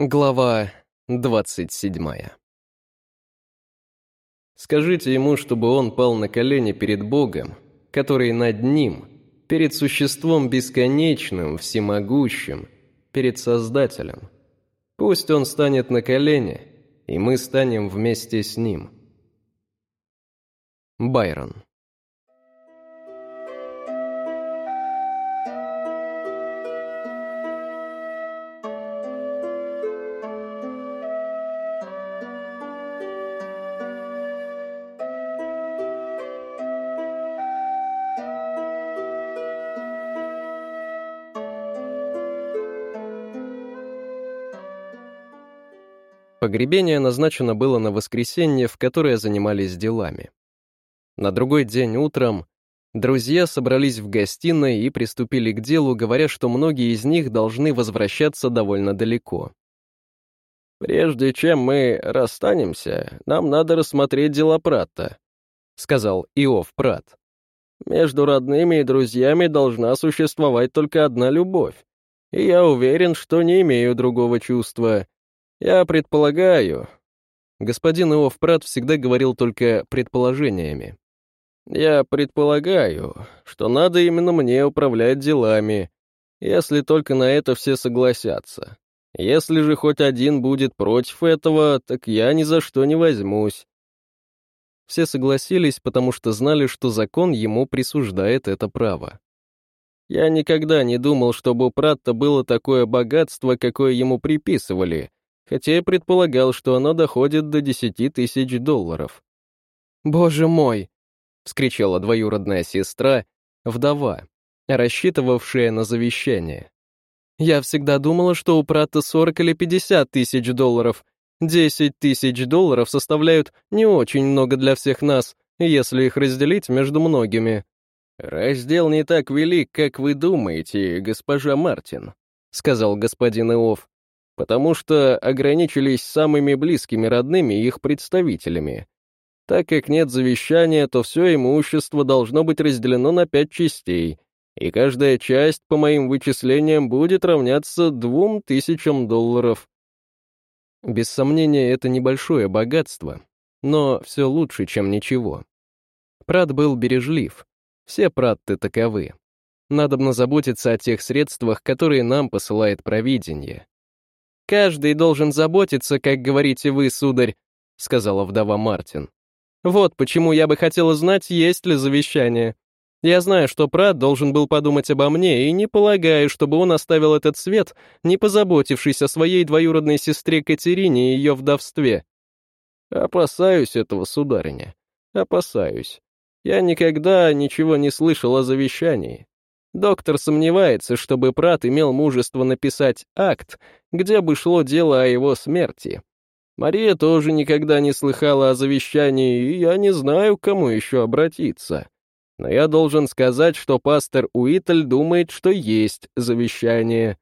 Глава 27 Скажите ему, чтобы он пал на колени перед Богом, который над ним, перед существом бесконечным, всемогущим, перед Создателем. Пусть он станет на колени, и мы станем вместе с ним. Байрон Погребение назначено было на воскресенье, в которое занимались делами. На другой день утром друзья собрались в гостиной и приступили к делу, говоря, что многие из них должны возвращаться довольно далеко. «Прежде чем мы расстанемся, нам надо рассмотреть дела Пратта», — сказал Иов Прат. «Между родными и друзьями должна существовать только одна любовь, и я уверен, что не имею другого чувства. Я предполагаю...» Господин Иов Прат всегда говорил только предположениями. «Я предполагаю, что надо именно мне управлять делами, если только на это все согласятся. Если же хоть один будет против этого, так я ни за что не возьмусь». Все согласились, потому что знали, что закон ему присуждает это право. Я никогда не думал, чтобы у Пратта было такое богатство, какое ему приписывали, хотя и предполагал, что оно доходит до десяти тысяч долларов. «Боже мой!» — вскричала двоюродная сестра, вдова, рассчитывавшая на завещание. «Я всегда думала, что у Пратта 40 или 50 тысяч долларов. 10 тысяч долларов составляют не очень много для всех нас, если их разделить между многими». «Раздел не так велик, как вы думаете, госпожа Мартин», — сказал господин Иов потому что ограничились самыми близкими родными их представителями. Так как нет завещания, то все имущество должно быть разделено на пять частей, и каждая часть, по моим вычислениям, будет равняться двум тысячам долларов. Без сомнения, это небольшое богатство, но все лучше, чем ничего. Прат был бережлив, все пратты таковы. Надобно заботиться о тех средствах, которые нам посылает провидение. «Каждый должен заботиться, как говорите вы, сударь», — сказала вдова Мартин. «Вот почему я бы хотела знать, есть ли завещание. Я знаю, что Прат должен был подумать обо мне, и не полагаю, чтобы он оставил этот свет, не позаботившись о своей двоюродной сестре Катерине и ее вдовстве». «Опасаюсь этого, сударыня, опасаюсь. Я никогда ничего не слышал о завещании. Доктор сомневается, чтобы Прат имел мужество написать акт, где бы шло дело о его смерти. Мария тоже никогда не слыхала о завещании, и я не знаю, к кому еще обратиться. Но я должен сказать, что пастор Уитль думает, что есть завещание.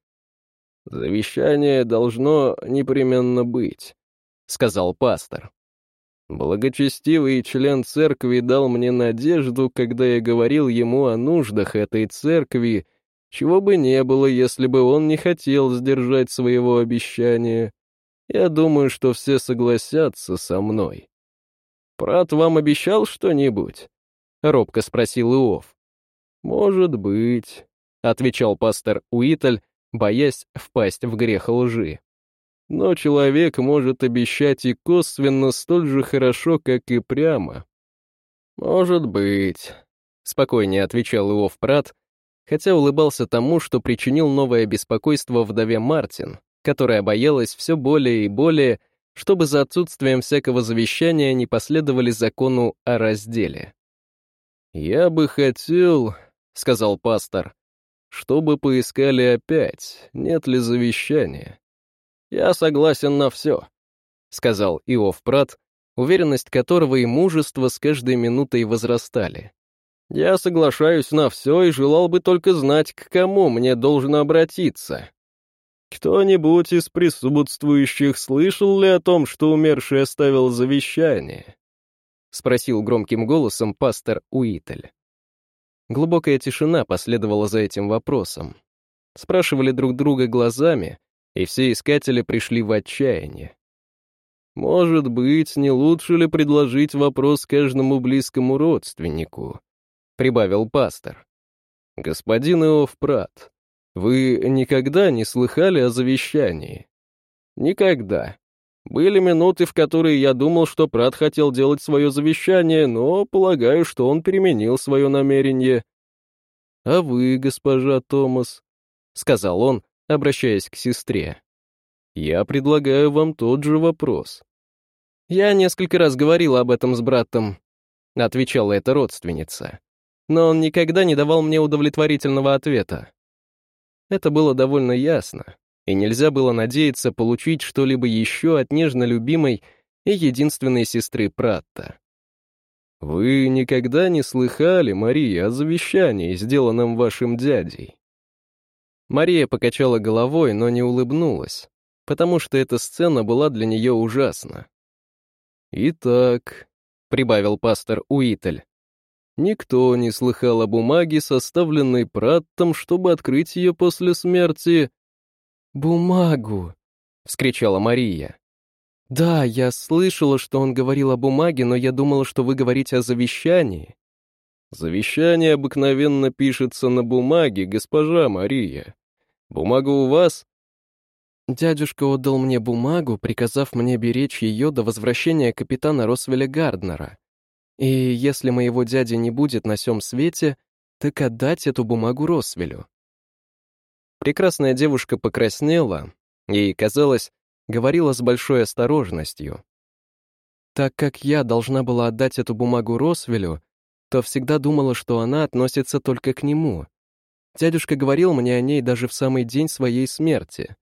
«Завещание должно непременно быть», — сказал пастор. Благочестивый член церкви дал мне надежду, когда я говорил ему о нуждах этой церкви, чего бы не было, если бы он не хотел сдержать своего обещания. Я думаю, что все согласятся со мной. «Прат вам обещал что-нибудь?» — робко спросил Иов. «Может быть», — отвечал пастор Уитль, боясь впасть в грех лжи. Но человек может обещать и косвенно столь же хорошо, как и прямо. «Может быть», — спокойнее отвечал Иов Прат, хотя улыбался тому, что причинил новое беспокойство вдове Мартин, которая боялась все более и более, чтобы за отсутствием всякого завещания не последовали закону о разделе. «Я бы хотел», — сказал пастор, — «чтобы поискали опять, нет ли завещания. «Я согласен на все», — сказал Иов Прат, уверенность которого и мужество с каждой минутой возрастали. «Я соглашаюсь на все и желал бы только знать, к кому мне должен обратиться. Кто-нибудь из присутствующих слышал ли о том, что умерший оставил завещание?» — спросил громким голосом пастор Уитль. Глубокая тишина последовала за этим вопросом. Спрашивали друг друга глазами, и все искатели пришли в отчаяние. Может быть, не лучше ли предложить вопрос каждому близкому родственнику? Прибавил пастор. Господин Иов Прат, вы никогда не слыхали о завещании? Никогда. Были минуты, в которые я думал, что Прат хотел делать свое завещание, но полагаю, что он переменил свое намерение. А вы, госпожа Томас, — сказал он, обращаясь к сестре. Я предлагаю вам тот же вопрос. Я несколько раз говорила об этом с братом, отвечала эта родственница. Но он никогда не давал мне удовлетворительного ответа. Это было довольно ясно, и нельзя было надеяться получить что-либо еще от нежно любимой и единственной сестры Пратта. «Вы никогда не слыхали, Мария, о завещании, сделанном вашим дядей?» Мария покачала головой, но не улыбнулась, потому что эта сцена была для нее ужасна. «Итак», — прибавил пастор Уитель, «никто не слыхал о бумаге, составленной Праттом, чтобы открыть ее после смерти». «Бумагу!» — вскричала Мария. «Да, я слышала, что он говорил о бумаге, но я думала, что вы говорите о завещании». «Завещание обыкновенно пишется на бумаге, госпожа Мария», Бумага у вас?» Дядюшка отдал мне бумагу, приказав мне беречь ее до возвращения капитана Росвеля Гарднера. И если моего дяди не будет на сём свете, так отдать эту бумагу Росвелю. Прекрасная девушка покраснела и, казалось, говорила с большой осторожностью. Так как я должна была отдать эту бумагу Росвелю, то всегда думала, что она относится только к нему, Дядюшка говорил мне о ней даже в самый день своей смерти.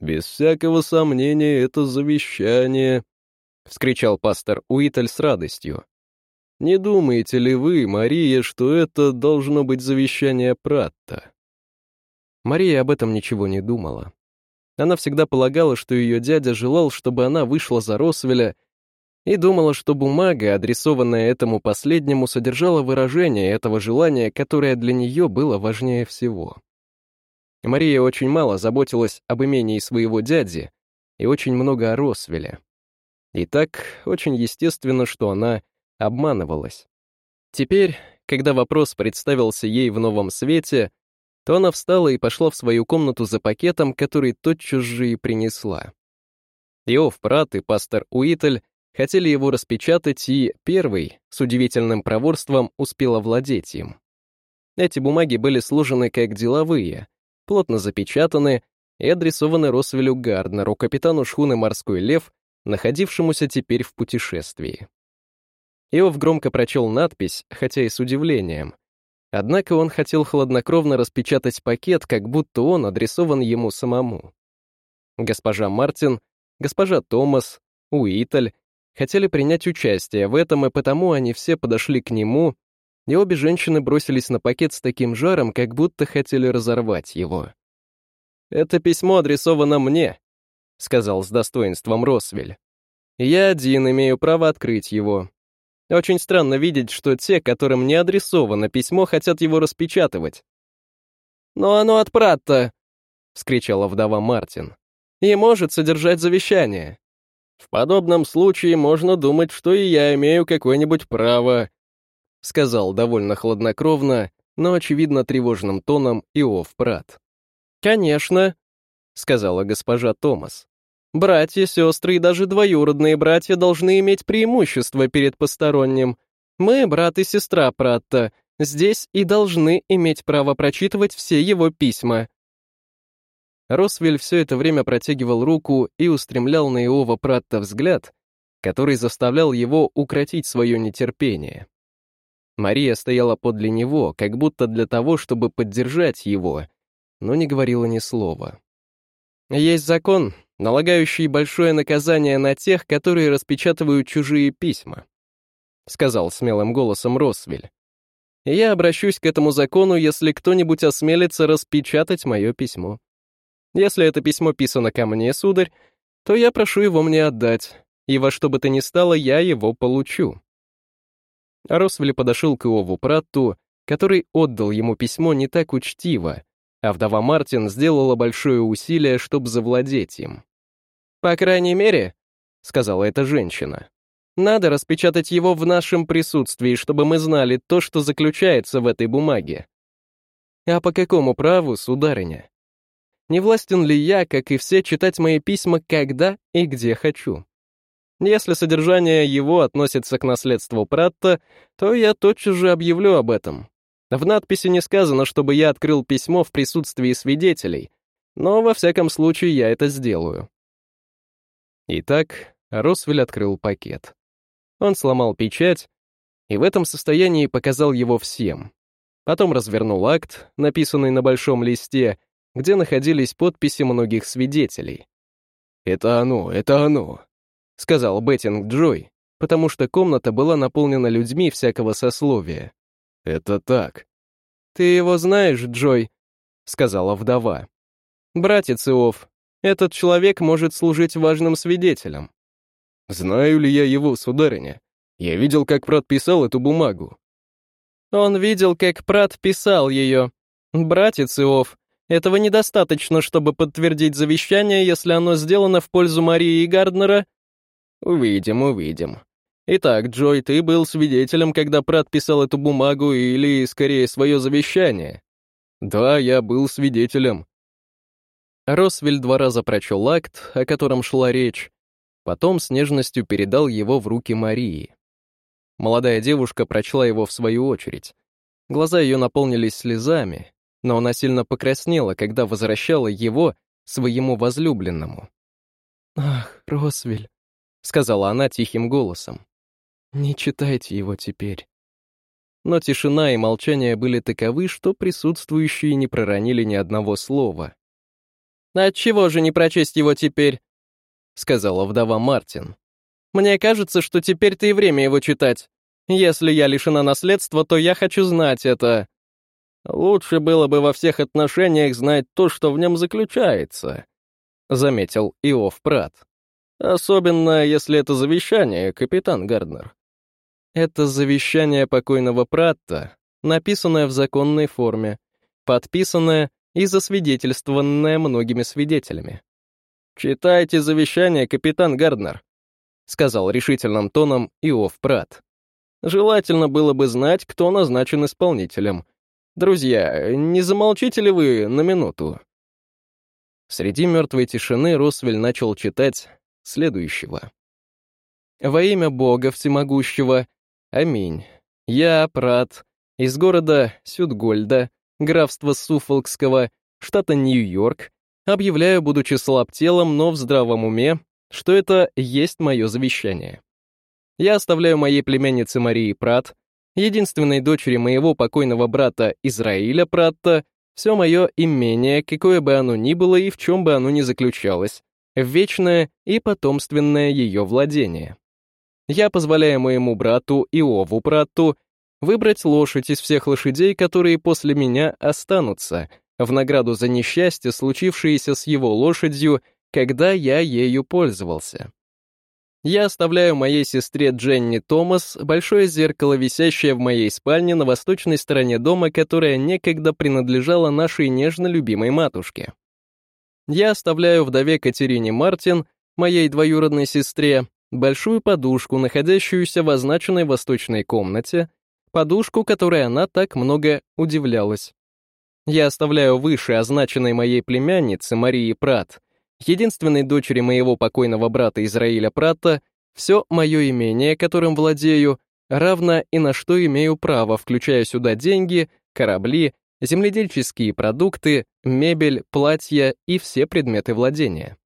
«Без всякого сомнения, это завещание», — вскричал пастор Уиталь с радостью. «Не думаете ли вы, Мария, что это должно быть завещание Пратта?» Мария об этом ничего не думала. Она всегда полагала, что ее дядя желал, чтобы она вышла за Росвеля и думала, что бумага, адресованная этому последнему, содержала выражение этого желания, которое для нее было важнее всего. Мария очень мало заботилась об имении своего дяди и очень много о Росвеле. И так очень естественно, что она обманывалась. Теперь, когда вопрос представился ей в новом свете, то она встала и пошла в свою комнату за пакетом, который тотчас же и принесла. Иов Прат и пастор Уитль хотели его распечатать, и первый, с удивительным проворством, успел овладеть им. Эти бумаги были сложены как деловые, плотно запечатаны и адресованы Росвелю Гарднеру, капитану шхуны «Морской лев», находившемуся теперь в путешествии. Иов громко прочел надпись, хотя и с удивлением. Однако он хотел хладнокровно распечатать пакет, как будто он адресован ему самому. Госпожа Мартин, госпожа Томас, Уитль хотели принять участие в этом, и потому они все подошли к нему, и обе женщины бросились на пакет с таким жаром, как будто хотели разорвать его. «Это письмо адресовано мне», — сказал с достоинством Росвель. «Я один имею право открыть его. Очень странно видеть, что те, которым не адресовано письмо, хотят его распечатывать». «Но оно от Пратта», — вскричала вдова Мартин, — «и может содержать завещание». В подобном случае можно думать, что и я имею какое-нибудь право», — сказал довольно хладнокровно, но, очевидно, тревожным тоном Иов Прат. «Конечно», — сказала госпожа Томас. «Братья, сестры и даже двоюродные братья должны иметь преимущество перед посторонним. Мы, брат и сестра Пратта, здесь и должны иметь право прочитывать все его письма. Росвель все это время протягивал руку и устремлял на Иова Пратта взгляд, который заставлял его укротить свое нетерпение. Мария стояла подле него, как будто для того, чтобы поддержать его, но не говорила ни слова. «Есть закон, налагающий большое наказание на тех, которые распечатывают чужие письма», сказал смелым голосом Росвель. «Я обращусь к этому закону, если кто-нибудь осмелится распечатать мое письмо. Если это письмо писано ко мне, сударь, то я прошу его мне отдать, и во что бы то ни стало, я его получу». Росвель подошел к Иову Пратту, который отдал ему письмо не так учтиво, а вдова Мартин сделала большое усилие, чтобы завладеть им. «По крайней мере», — сказала эта женщина, «надо распечатать его в нашем присутствии, чтобы мы знали то, что заключается в этой бумаге». «А по какому праву, сударыня? Не властен ли я, как и все, читать мои письма когда и где хочу?» Если содержание его относится к наследству Пратта, то я тотчас же объявлю об этом. В надписи не сказано, чтобы я открыл письмо в присутствии свидетелей, но во всяком случае я это сделаю. Итак, Росвель открыл пакет. Он сломал печать и в этом состоянии показал его всем. Потом развернул акт, написанный на большом листе, где находились подписи многих свидетелей. «Это оно, это оно», — сказал Беттинг Джой, потому что комната была наполнена людьми всякого сословия. «Это так». «Ты его знаешь, Джой?» — сказала вдова. «Братец Иов, этот человек может служить важным свидетелем». «Знаю ли я его, сударыня? Я видел, как Прат писал эту бумагу». «Он видел, как Прат писал ее. Братец Иов, этого недостаточно, чтобы подтвердить завещание, если оно сделано в пользу Марии Гарднера Увидим, увидим. Итак, Джой, ты был свидетелем, когда Прат писал эту бумагу или, скорее, свое завещание? Да, я был свидетелем. Росвель два раза прочел акт, о котором шла речь, потом с нежностью передал его в руки Марии. Молодая девушка прочла его в свою очередь. Глаза ее наполнились слезами, но она сильно покраснела, когда возвращала его своему возлюбленному. «Ах, Росвель», — сказала она тихим голосом. «Не читайте его теперь». Но тишина и молчание были таковы, что присутствующие не проронили ни одного слова. «Отчего же не прочесть его теперь?» — сказала вдова Мартин. «Мне кажется, что теперь-то и время его читать. Если я лишена наследства, то я хочу знать это. Лучше было бы во всех отношениях знать то, что в нем заключается», — заметил Иов Прат. Особенно, если это завещание, капитан Гарднер. Это завещание покойного Пратта, написанное в законной форме, подписанное и засвидетельствованное многими свидетелями. «Читайте завещание, капитан Гарднер», — сказал решительным тоном Иов Прат. «Желательно было бы знать, кто назначен исполнителем. Друзья, не замолчите ли вы на минуту?» Среди мертвой тишины Росвель начал читать следующего. «Во имя Бога Всемогущего, аминь. Я, Прат, из города Сюдгольда, графства Суфолкского, штата Нью-Йорк, объявляю, будучи слаб телом, но в здравом уме, что это есть мое завещание. Я оставляю моей племяннице Марии Прат, единственной дочери моего покойного брата Израиля Пратта, все мое имение, какое бы оно ни было и в чем бы оно ни заключалось, вечное и потомственное ее владение. Я позволяю моему брату Иову Прату выбрать лошадь из всех лошадей, которые после меня останутся, в награду за несчастье, случившееся с его лошадью, когда я ею пользовался. Я оставляю моей сестре Дженни Томас большое зеркало, висящее в моей спальне на восточной стороне дома, которое некогда принадлежало нашей нежно любимой матушке я оставляю вдове Катерине Мартин, моей двоюродной сестре, большую подушку, находящуюся в означенной восточной комнате, подушку, которой она так много удивлялась. Я оставляю выше означенной моей племяннице Марии Прат, единственной дочери моего покойного брата Израиля Прата, все мое имение, которым владею, равно и на что имею право, включая сюда деньги, корабли, земледельческие продукты, мебель, платья и все предметы владения.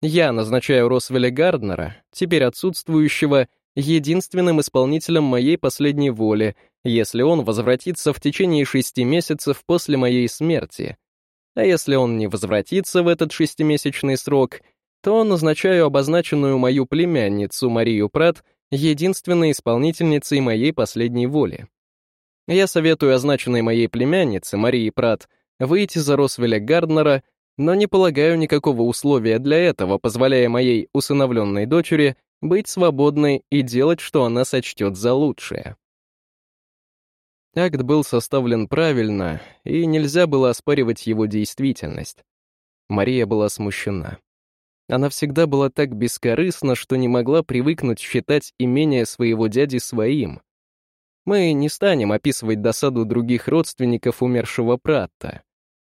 Я назначаю Росвеля Гарднера, теперь отсутствующего, единственным исполнителем моей последней воли, если он возвратится в течение шести месяцев после моей смерти. А если он не возвратится в этот шестимесячный срок, то назначаю обозначенную мою племянницу Марию Прат единственной исполнительницей моей последней воли. Я советую означенной моей племяннице, Марии Прат, выйти за Росвеля Гарднера, но не полагаю никакого условия для этого, позволяя моей усыновленной дочери быть свободной и делать, что она сочтет за лучшее. Акт был составлен правильно, и нельзя было оспаривать его действительность. Мария была смущена. Она всегда была так бескорыстна, что не могла привыкнуть считать имение своего дяди своим. Мы не станем описывать досаду других родственников умершего Пратта.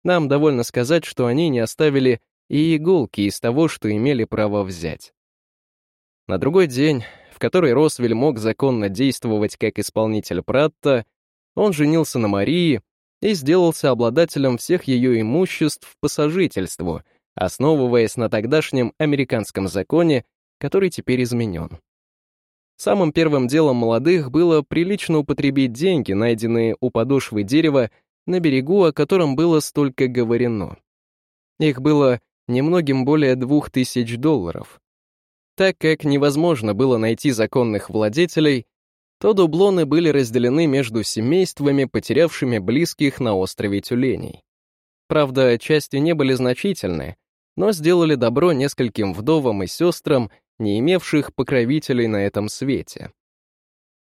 Нам довольно сказать, что они не оставили и иголки из того, что имели право взять. На другой день, в который Росвель мог законно действовать как исполнитель Пратта, он женился на Марии и сделался обладателем всех ее имуществ по сожительству, основываясь на тогдашнем американском законе, который теперь изменен. Самым первым делом молодых было прилично употребить деньги, найденные у подошвы дерева, на берегу, о котором было столько говорено. Их было немногим более двух тысяч долларов. Так как невозможно было найти законных владетелей, то дублоны были разделены между семействами, потерявшими близких на острове тюленей. Правда, части не были значительны, но сделали добро нескольким вдовам и сестрам, не имевших покровителей на этом свете.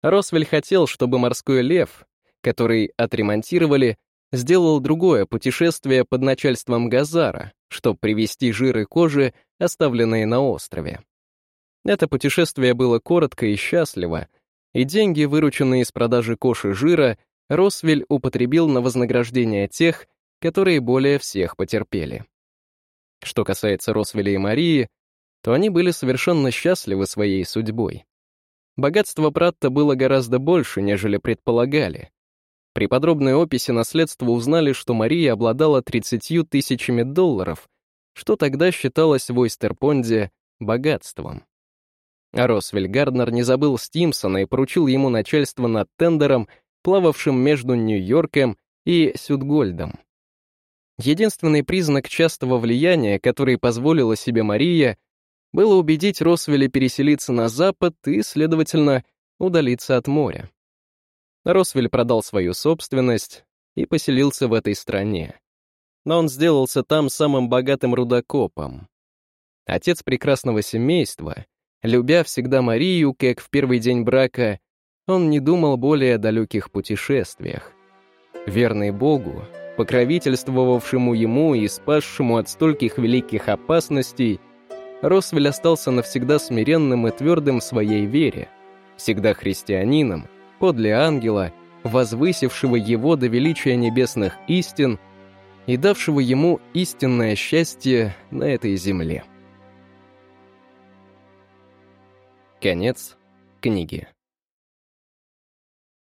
Росвель хотел, чтобы морской лев, который отремонтировали, сделал другое путешествие под начальством Газара, чтобы привезти жиры кожи, оставленные на острове. Это путешествие было коротко и счастливо, и деньги, вырученные из продажи коши жира, Росвель употребил на вознаграждение тех, которые более всех потерпели. Что касается Росвеля и Марии, то они были совершенно счастливы своей судьбой. Богатство Пратта было гораздо больше, нежели предполагали. При подробной описи наследства узнали, что Мария обладала 30 тысячами долларов, что тогда считалось в Ойстерпонде богатством. Росвель Гарднер не забыл Стимсона и поручил ему начальство над тендером, плававшим между Нью-Йорком и Сюдгольдом. Единственный признак частого влияния, который позволила себе Мария, было убедить Росвеля переселиться на запад и, следовательно, удалиться от моря. Росвель продал свою собственность и поселился в этой стране. Но он сделался там самым богатым рудокопом. Отец прекрасного семейства — Любя всегда Марию, как в первый день брака, он не думал более о далеких путешествиях. Верный Богу, покровительствовавшему ему и спасшему от стольких великих опасностей, Росвель остался навсегда смиренным и твердым в своей вере, всегда христианином, подле ангела, возвысившего его до величия небесных истин и давшего ему истинное счастье на этой земле. Конец книги.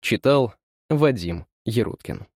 Читал Вадим Еруткин.